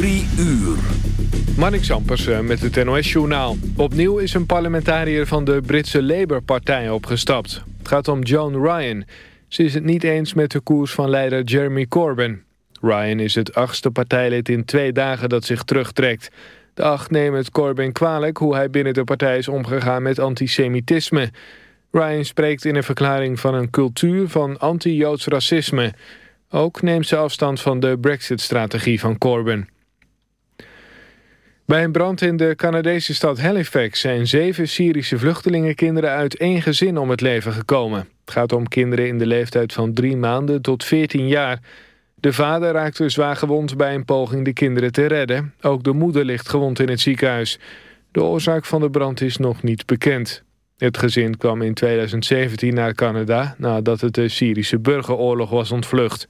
Drie uur. Marnik Sampers met het NOS-journaal. Opnieuw is een parlementariër van de Britse Labour-partij opgestapt. Het gaat om Joan Ryan. Ze is het niet eens met de koers van leider Jeremy Corbyn. Ryan is het achtste partijlid in twee dagen dat zich terugtrekt. De acht nemen het Corbyn kwalijk hoe hij binnen de partij is omgegaan met antisemitisme. Ryan spreekt in een verklaring van een cultuur van anti-Joods racisme. Ook neemt ze afstand van de brexit-strategie van Corbyn. Bij een brand in de Canadese stad Halifax zijn zeven Syrische vluchtelingenkinderen uit één gezin om het leven gekomen. Het gaat om kinderen in de leeftijd van drie maanden tot 14 jaar. De vader raakte zwaar gewond bij een poging de kinderen te redden. Ook de moeder ligt gewond in het ziekenhuis. De oorzaak van de brand is nog niet bekend. Het gezin kwam in 2017 naar Canada nadat het de Syrische burgeroorlog was ontvlucht.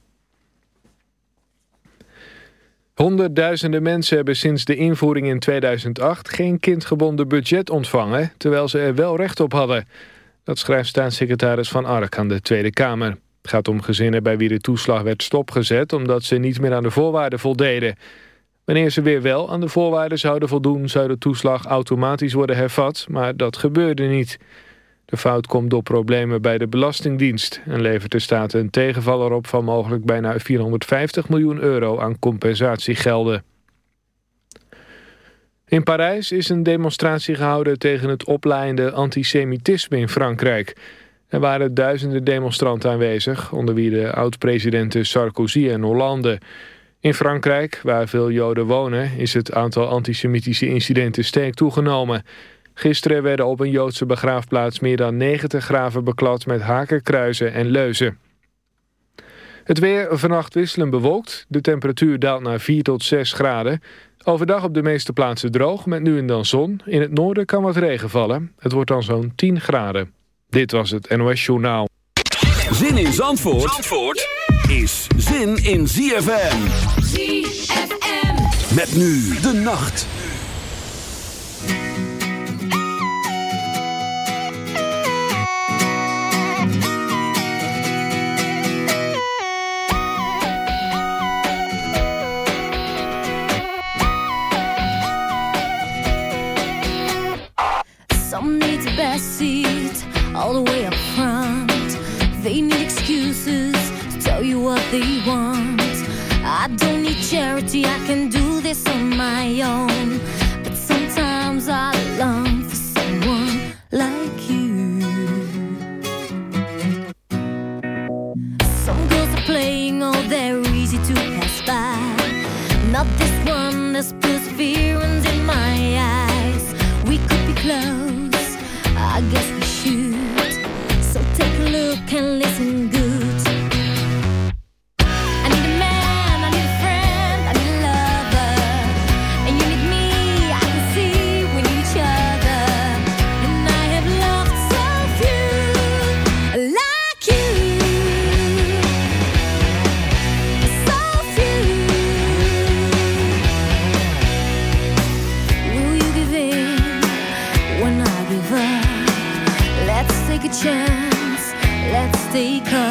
Honderdduizenden mensen hebben sinds de invoering in 2008 geen kindgebonden budget ontvangen, terwijl ze er wel recht op hadden. Dat schrijft staatssecretaris Van Ark aan de Tweede Kamer. Het gaat om gezinnen bij wie de toeslag werd stopgezet omdat ze niet meer aan de voorwaarden voldeden. Wanneer ze weer wel aan de voorwaarden zouden voldoen... zou de toeslag automatisch worden hervat, maar dat gebeurde niet. De fout komt door problemen bij de Belastingdienst... en levert de staat een tegenvaller op van mogelijk bijna 450 miljoen euro aan compensatiegelden. In Parijs is een demonstratie gehouden tegen het oplaaiende antisemitisme in Frankrijk. Er waren duizenden demonstranten aanwezig, onder wie de oud-presidenten Sarkozy en Hollande... In Frankrijk, waar veel Joden wonen, is het aantal antisemitische incidenten sterk toegenomen. Gisteren werden op een Joodse begraafplaats meer dan 90 graven beklad met hakenkruizen en leuzen. Het weer vannacht wisselend bewolkt. De temperatuur daalt naar 4 tot 6 graden. Overdag op de meeste plaatsen droog, met nu en dan zon. In het noorden kan wat regen vallen. Het wordt dan zo'n 10 graden. Dit was het NOS Journaal. Zin in Zandvoort, Zandvoort is zin in ZFM. ZFM. Met nu de nacht. Need the best seat all the way up front. They need excuses to tell you what they want. I don't need charity, I can do this on my own. But sometimes I long for someone like you. Some girls are playing, oh, they're easy to pass by. Not this one, there's perseverance in my eyes. We could be close, I guess we should. So take a look and listen good. Let's take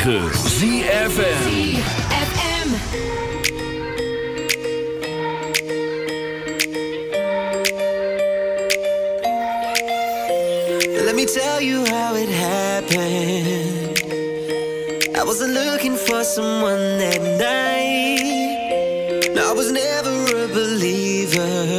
106.9 ZFM. Let me tell you how it happened. I wasn't looking for someone that night. I was never a believer.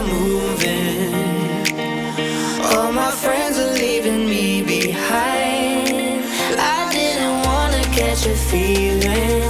Not moving. All my friends are leaving me behind. I didn't wanna catch a feeling.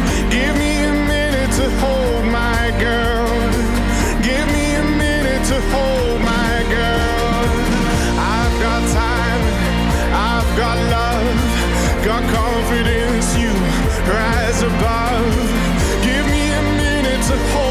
Confidence. You rise above. Give me a minute to hold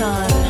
day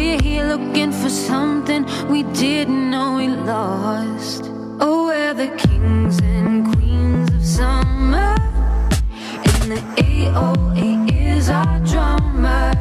we're here looking for something we didn't know we lost. Oh, we're the kings and queens of summer, and the 808 is our drummer.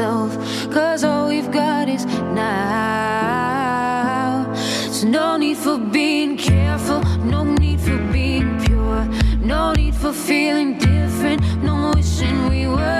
Cause all we've got is now. So, no need for being careful, no need for being pure, no need for feeling different, no wishing we were.